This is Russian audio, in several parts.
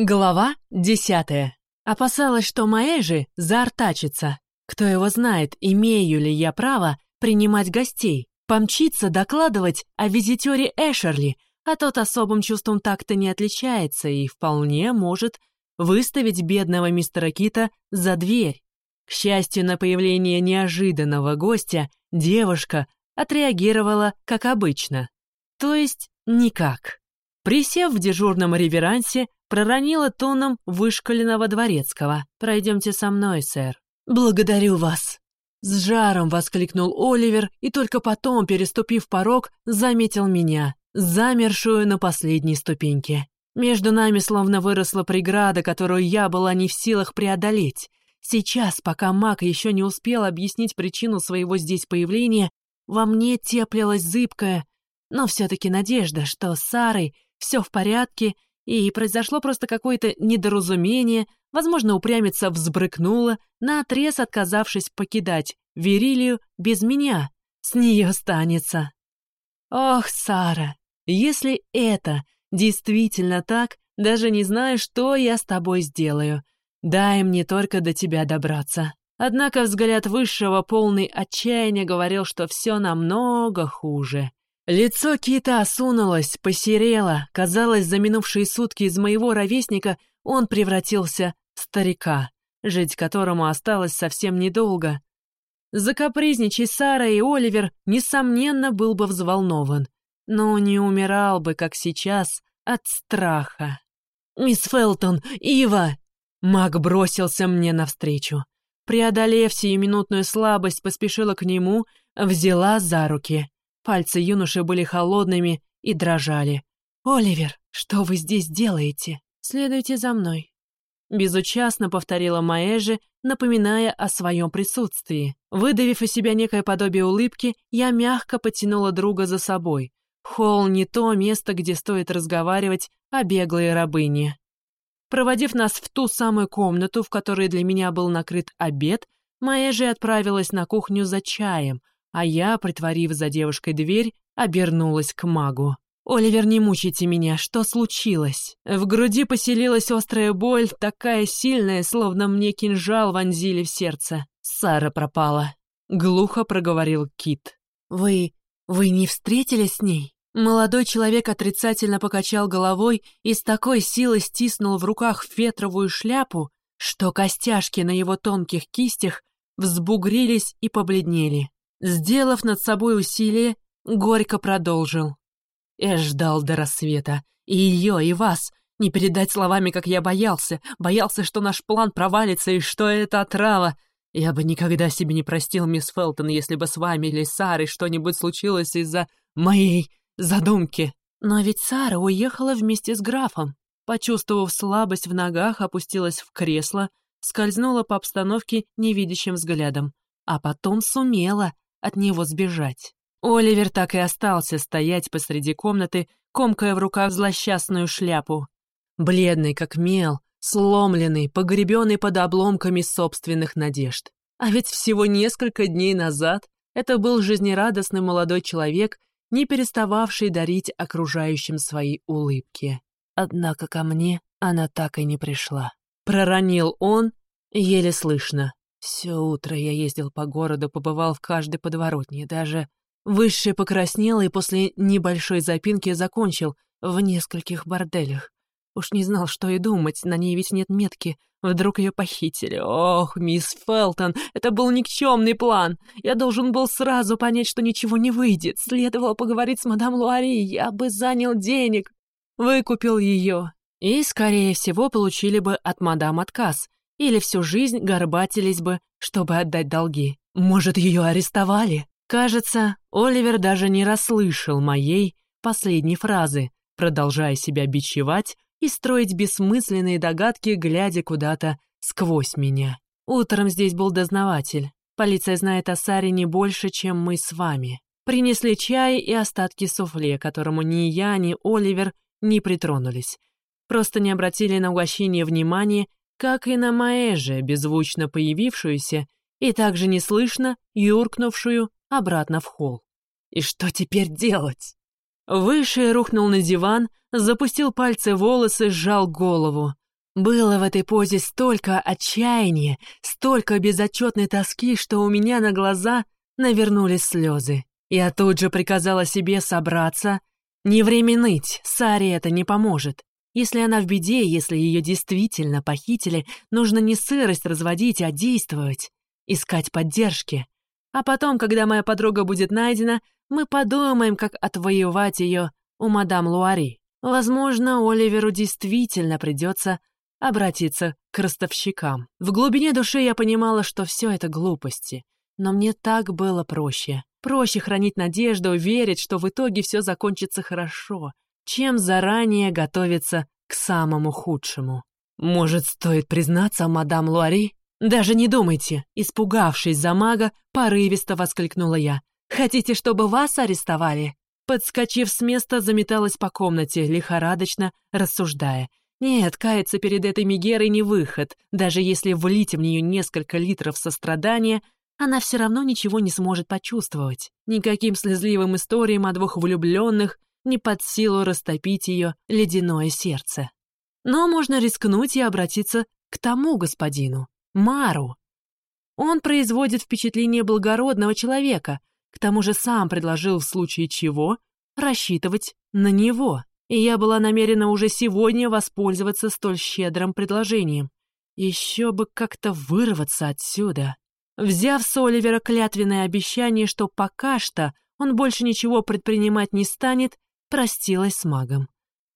Глава десятая. Опасалась, что Маэжи заортачится. Кто его знает, имею ли я право принимать гостей, помчиться докладывать о визитере Эшерли, а тот особым чувством так-то не отличается и вполне может выставить бедного мистера Кита за дверь. К счастью, на появление неожиданного гостя девушка отреагировала как обычно. То есть никак. Присев в дежурном реверансе, проронила тоном вышкаленного дворецкого. «Пройдемте со мной, сэр». «Благодарю вас!» С жаром воскликнул Оливер и только потом, переступив порог, заметил меня, замершую на последней ступеньке. Между нами словно выросла преграда, которую я была не в силах преодолеть. Сейчас, пока маг еще не успел объяснить причину своего здесь появления, во мне теплилась зыбкая, но все-таки надежда, что с Сарой все в порядке, и произошло просто какое-то недоразумение, возможно, упрямица взбрыкнула, наотрез отказавшись покидать Верилию без меня. С нее станется. Ох, Сара, если это действительно так, даже не знаю, что я с тобой сделаю. Дай мне только до тебя добраться. Однако взгляд высшего, полный отчаяния, говорил, что все намного хуже. Лицо Кита осунулось, посерело. Казалось, за минувшие сутки из моего ровесника он превратился в старика, жить которому осталось совсем недолго. Закапризничай Сара и Оливер, несомненно, был бы взволнован, но не умирал бы, как сейчас, от страха. «Мисс Фелтон, Ива!» Маг бросился мне навстречу. Преодолев сиюминутную слабость, поспешила к нему, взяла за руки. Пальцы юноши были холодными и дрожали. «Оливер, что вы здесь делаете? Следуйте за мной». Безучастно повторила Маэжи, напоминая о своем присутствии. Выдавив из себя некое подобие улыбки, я мягко потянула друга за собой. Холл не то место, где стоит разговаривать о беглой рабыне. Проводив нас в ту самую комнату, в которой для меня был накрыт обед, Маэжи отправилась на кухню за чаем, а я, притворив за девушкой дверь, обернулась к магу. «Оливер, не мучайте меня, что случилось?» В груди поселилась острая боль, такая сильная, словно мне кинжал вонзили в сердце. Сара пропала. Глухо проговорил Кит. «Вы... вы не встретились с ней?» Молодой человек отрицательно покачал головой и с такой силой стиснул в руках фетровую шляпу, что костяшки на его тонких кистях взбугрились и побледнели. Сделав над собой усилие, горько продолжил. Я ждал до рассвета. И ее, и вас. Не передать словами, как я боялся. Боялся, что наш план провалится и что это отрава. Я бы никогда себе не простил, мисс Фелтон, если бы с вами или Сарой что-нибудь случилось из-за моей задумки. Но ведь Сара уехала вместе с графом. Почувствовав слабость в ногах, опустилась в кресло, скользнула по обстановке невидящим взглядом. А потом сумела от него сбежать. Оливер так и остался стоять посреди комнаты, комкая в руках злосчастную шляпу. Бледный, как мел, сломленный, погребенный под обломками собственных надежд. А ведь всего несколько дней назад это был жизнерадостный молодой человек, не перестававший дарить окружающим свои улыбки. Однако ко мне она так и не пришла. Проронил он, еле слышно. Все утро я ездил по городу, побывал в каждой подворотне, даже высший покраснел и после небольшой запинки закончил в нескольких борделях. Уж не знал, что и думать, на ней ведь нет метки. Вдруг ее похитили. Ох, мисс Фелтон, это был никчемный план. Я должен был сразу понять, что ничего не выйдет. Следовало поговорить с мадам Луари, я бы занял денег. Выкупил ее. И, скорее всего, получили бы от мадам отказ или всю жизнь горбатились бы, чтобы отдать долги. Может, ее арестовали? Кажется, Оливер даже не расслышал моей последней фразы, продолжая себя бичевать и строить бессмысленные догадки, глядя куда-то сквозь меня. Утром здесь был дознаватель. Полиция знает о Саре не больше, чем мы с вами. Принесли чай и остатки суфле, которому ни я, ни Оливер не притронулись. Просто не обратили на угощение внимания как и на Маэже, беззвучно появившуюся и также неслышно юркнувшую обратно в холл. И что теперь делать? Выше рухнул на диван, запустил пальцы в волосы, сжал голову. Было в этой позе столько отчаяния, столько безотчетной тоски, что у меня на глаза навернулись слезы. Я тут же приказала себе собраться. Не время ныть, Саре это не поможет. Если она в беде, если ее действительно похитили, нужно не сырость разводить, а действовать, искать поддержки. А потом, когда моя подруга будет найдена, мы подумаем, как отвоевать ее у мадам Луари. Возможно, Оливеру действительно придется обратиться к ростовщикам. В глубине души я понимала, что все это глупости. Но мне так было проще. Проще хранить надежду, верить, что в итоге все закончится хорошо, чем заранее готовиться к самому худшему. Может, стоит признаться, мадам Луари? Даже не думайте, испугавшись за мага, порывисто воскликнула я. Хотите, чтобы вас арестовали? Подскочив с места, заметалась по комнате, лихорадочно рассуждая. Нет, каяться перед этой Мегерой не выход. Даже если влить в нее несколько литров сострадания, она все равно ничего не сможет почувствовать. Никаким слезливым историям о двух влюбленных не под силу растопить ее ледяное сердце. Но можно рискнуть и обратиться к тому господину, Мару. Он производит впечатление благородного человека, к тому же сам предложил в случае чего рассчитывать на него. И я была намерена уже сегодня воспользоваться столь щедрым предложением. Еще бы как-то вырваться отсюда. Взяв с Оливера клятвенное обещание, что пока что он больше ничего предпринимать не станет, простилась с магом.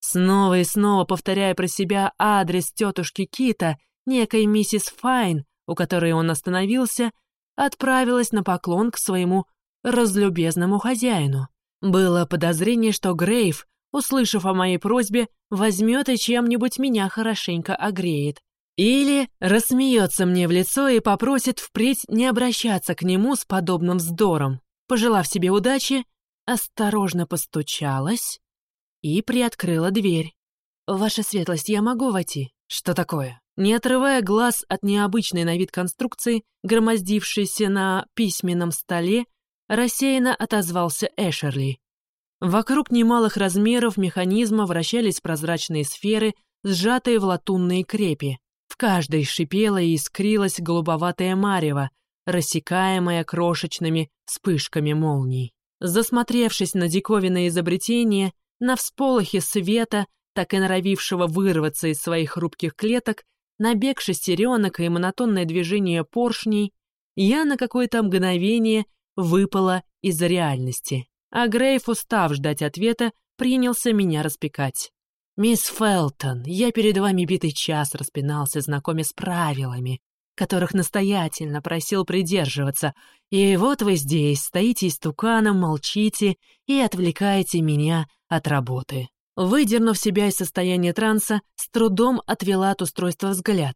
Снова и снова повторяя про себя адрес тетушки Кита, некой миссис Файн, у которой он остановился, отправилась на поклон к своему разлюбезному хозяину. Было подозрение, что Грейв, услышав о моей просьбе, возьмет и чем-нибудь меня хорошенько огреет. Или рассмеется мне в лицо и попросит впредь не обращаться к нему с подобным вздором. Пожелав себе удачи, осторожно постучалась и приоткрыла дверь. «Ваша светлость, я могу войти?» «Что такое?» Не отрывая глаз от необычной на вид конструкции, громоздившейся на письменном столе, рассеянно отозвался Эшерли. Вокруг немалых размеров механизма вращались прозрачные сферы, сжатые в латунные крепи. В каждой шипела и искрилась голубоватая марево, рассекаемая крошечными вспышками молний. Засмотревшись на диковинное изобретение, на всполохе света, так и норовившего вырваться из своих хрупких клеток, на бег шестеренок и монотонное движение поршней, я на какое-то мгновение выпала из реальности. А Грейф, устав ждать ответа, принялся меня распекать. «Мисс Фелтон, я перед вами битый час распинался, знакомя с правилами, которых настоятельно просил придерживаться, и вот вы здесь, стоите истуканом, молчите и отвлекаете меня от работы». Выдернув себя из состояния транса, с трудом отвела от устройства взгляд.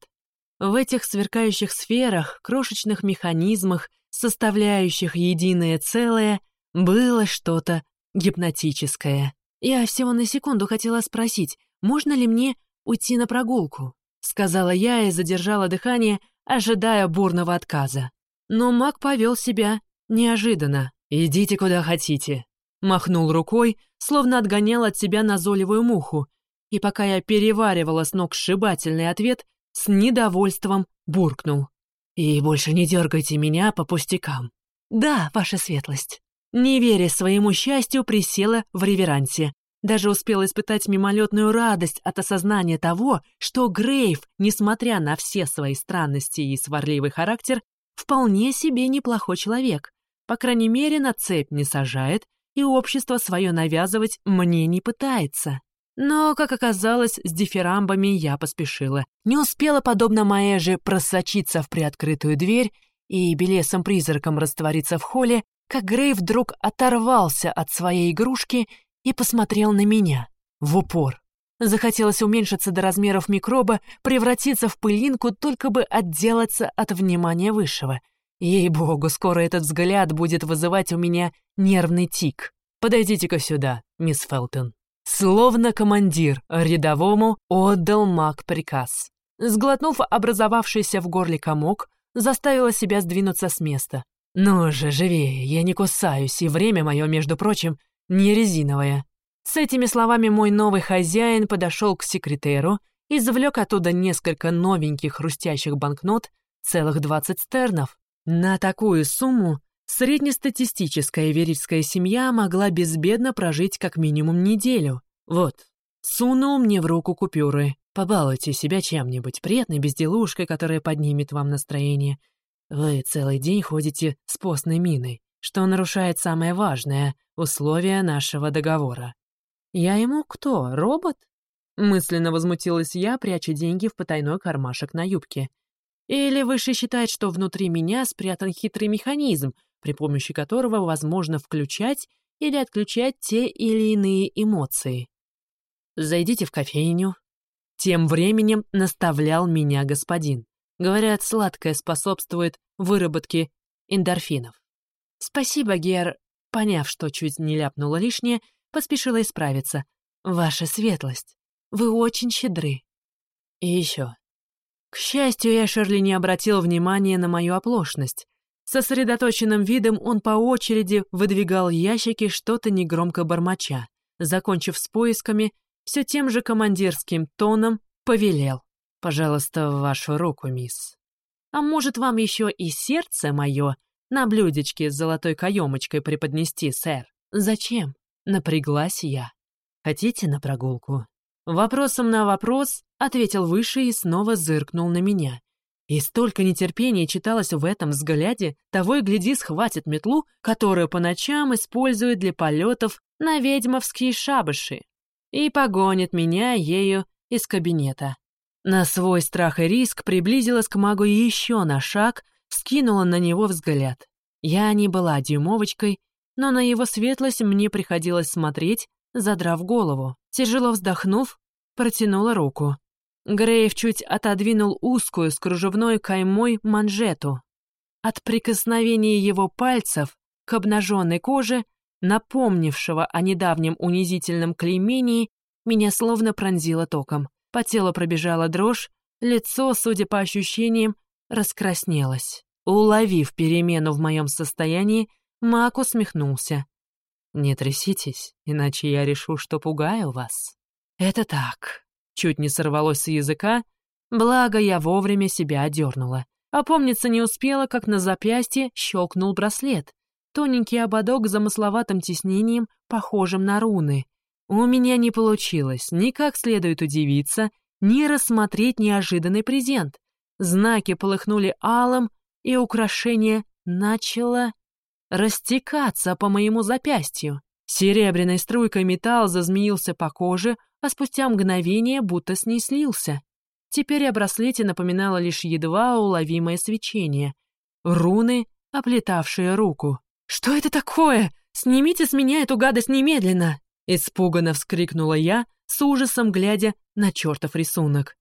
В этих сверкающих сферах, крошечных механизмах, составляющих единое целое, было что-то гипнотическое. Я всего на секунду хотела спросить, можно ли мне уйти на прогулку? Сказала я и задержала дыхание, ожидая бурного отказа. Но маг повел себя неожиданно. «Идите куда хотите», — махнул рукой, словно отгонял от себя назойливую муху. И пока я переваривала с ног сшибательный ответ, с недовольством буркнул. И больше не дергайте меня по пустякам. Да, ваша светлость. Не веря своему счастью, присела в реверансе. Даже успела испытать мимолетную радость от осознания того, что Грейв, несмотря на все свои странности и сварливый характер, вполне себе неплохой человек. По крайней мере, на цепь не сажает, и общество свое навязывать мне не пытается. Но, как оказалось, с дифирамбами я поспешила. Не успела, подобно Маэже, просочиться в приоткрытую дверь и белесом-призраком раствориться в холле, как Грей вдруг оторвался от своей игрушки и посмотрел на меня в упор. Захотелось уменьшиться до размеров микроба, превратиться в пылинку, только бы отделаться от внимания высшего. Ей-богу, скоро этот взгляд будет вызывать у меня нервный тик. Подойдите-ка сюда, мисс Фелтон. Словно командир рядовому отдал маг приказ. Сглотнув образовавшийся в горле комок, заставила себя сдвинуться с места. «Ну же, живее, я не кусаюсь, и время мое, между прочим, не резиновое». С этими словами мой новый хозяин подошел к секретеру извлек оттуда несколько новеньких хрустящих банкнот, целых 20 стернов. На такую сумму среднестатистическая верительская семья могла безбедно прожить как минимум неделю. Вот, сунул мне в руку купюры. Побалуйте себя чем-нибудь, приятной безделушкой, которая поднимет вам настроение. Вы целый день ходите с постной миной, что нарушает самое важное — условие нашего договора. Я ему кто, робот? Мысленно возмутилась я, пряча деньги в потайной кармашек на юбке. Или выше считает, что внутри меня спрятан хитрый механизм, при помощи которого возможно включать или отключать те или иные эмоции. Зайдите в кофейню. Тем временем наставлял меня господин. Говорят, сладкое способствует выработке эндорфинов. Спасибо, Гер, поняв, что чуть не ляпнула лишнее, поспешила исправиться. Ваша светлость, вы очень щедры. И еще. К счастью, Эшерли не обратил внимания на мою оплошность. Сосредоточенным видом он по очереди выдвигал ящики, что-то негромко бормоча. Закончив с поисками, все тем же командирским тоном повелел. «Пожалуйста, вашу руку, мисс. А может, вам еще и сердце мое на блюдечке с золотой каемочкой преподнести, сэр? Зачем?» Напряглась я. «Хотите на прогулку?» Вопросом на вопрос ответил выше и снова зыркнул на меня. И столько нетерпения читалось в этом взгляде, того и гляди схватит метлу, которую по ночам используют для полетов на ведьмовские шабыши, и погонит меня ею из кабинета. На свой страх и риск приблизилась к магу еще на шаг, скинула на него взгляд. Я не была дюймовочкой, но на его светлость мне приходилось смотреть, задрав голову. Тяжело вздохнув, протянула руку. Грейв чуть отодвинул узкую с кружевной каймой манжету. От прикосновения его пальцев к обнаженной коже, напомнившего о недавнем унизительном клеймении, меня словно пронзило током. По телу пробежала дрожь, лицо, судя по ощущениям, раскраснелось. Уловив перемену в моем состоянии, Мак усмехнулся. «Не тряситесь, иначе я решу, что пугаю вас». «Это так». Чуть не сорвалось с языка, благо я вовремя себя одернула. Опомниться не успела, как на запястье щелкнул браслет. Тоненький ободок с замысловатым тиснением, похожим на руны. У меня не получилось ни как следует удивиться, ни рассмотреть неожиданный презент. Знаки полыхнули алым, и украшение начало растекаться по моему запястью. Серебряной струйкой металл зазмеился по коже, а спустя мгновение будто с ней слился. Теперь о браслете напоминало лишь едва уловимое свечение. Руны, оплетавшие руку. «Что это такое? Снимите с меня эту гадость немедленно!» Испуганно вскрикнула я, с ужасом глядя на чертов рисунок.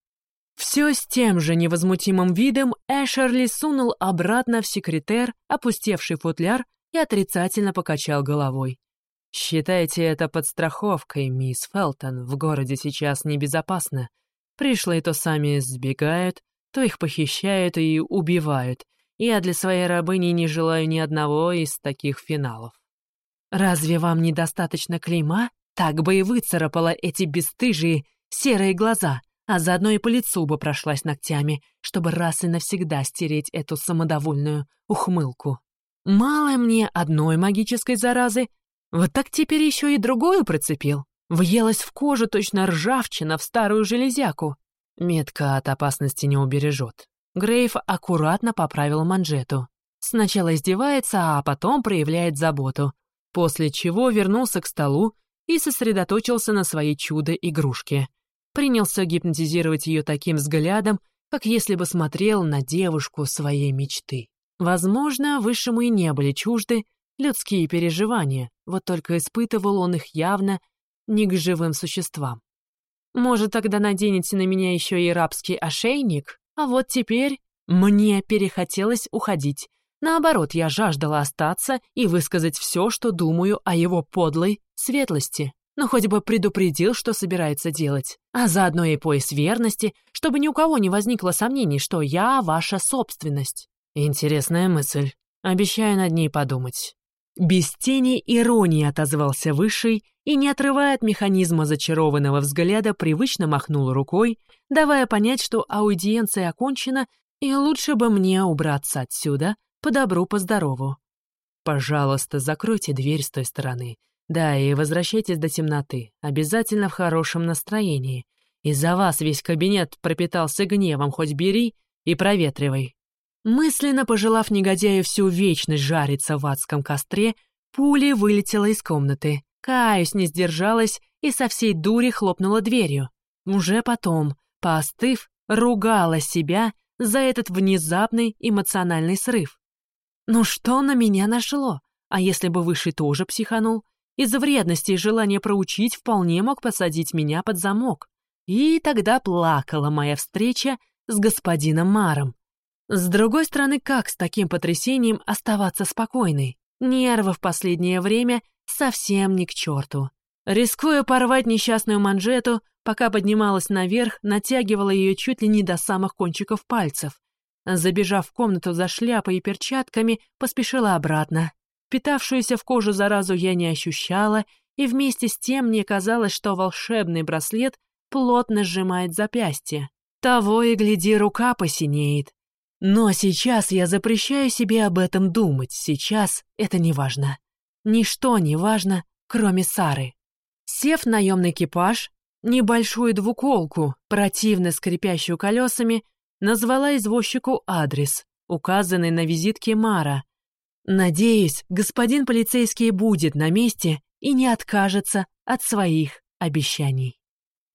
Все с тем же невозмутимым видом Эшерли сунул обратно в секретер, опустевший футляр, и отрицательно покачал головой. «Считайте это подстраховкой, мисс Фелтон. В городе сейчас небезопасно. Пришлые то сами сбегают, то их похищают и убивают. Я для своей рабыни не желаю ни одного из таких финалов». «Разве вам недостаточно клейма? Так бы и выцарапала эти бесстыжие серые глаза, а заодно и по лицу бы прошлась ногтями, чтобы раз и навсегда стереть эту самодовольную ухмылку». Мало мне одной магической заразы, вот так теперь еще и другую процепил. Въелась в кожу точно ржавчина в старую железяку. Метка от опасности не убережет. Грейв аккуратно поправил манжету. Сначала издевается, а потом проявляет заботу. После чего вернулся к столу и сосредоточился на своей чудо-игрушке. Принялся гипнотизировать ее таким взглядом, как если бы смотрел на девушку своей мечты. Возможно, высшему и не были чужды людские переживания, вот только испытывал он их явно не к живым существам. Может, тогда наденете на меня еще и рабский ошейник? А вот теперь мне перехотелось уходить. Наоборот, я жаждала остаться и высказать все, что думаю о его подлой светлости. Но хоть бы предупредил, что собирается делать. А заодно и пояс верности, чтобы ни у кого не возникло сомнений, что я ваша собственность. Интересная мысль. Обещаю над ней подумать. Без тени иронии отозвался Высший и, не отрывая от механизма зачарованного взгляда, привычно махнул рукой, давая понять, что аудиенция окончена, и лучше бы мне убраться отсюда, по добру, по здорову. Пожалуйста, закройте дверь с той стороны. Да, и возвращайтесь до темноты, обязательно в хорошем настроении. Из-за вас весь кабинет пропитался гневом, хоть бери и проветривай. Мысленно пожелав негодяю всю вечность жариться в адском костре, пуля вылетела из комнаты. Каюсь не сдержалась и со всей дури хлопнула дверью. Уже потом, поостыв, ругала себя за этот внезапный эмоциональный срыв. Ну что на меня нашло? А если бы Высший тоже психанул? Из-за вредности и желания проучить вполне мог посадить меня под замок. И тогда плакала моя встреча с господином Маром. С другой стороны, как с таким потрясением оставаться спокойной? Нервы в последнее время совсем не к черту. Рискуя порвать несчастную манжету, пока поднималась наверх, натягивала ее чуть ли не до самых кончиков пальцев. Забежав в комнату за шляпой и перчатками, поспешила обратно. Питавшуюся в кожу заразу я не ощущала, и вместе с тем мне казалось, что волшебный браслет плотно сжимает запястье. Того и гляди, рука посинеет. Но сейчас я запрещаю себе об этом думать, сейчас это не важно. Ничто не важно, кроме Сары. Сев в наемный экипаж, небольшую двуколку, противно скрипящую колесами, назвала извозчику адрес, указанный на визитке Мара. Надеюсь, господин полицейский будет на месте и не откажется от своих обещаний.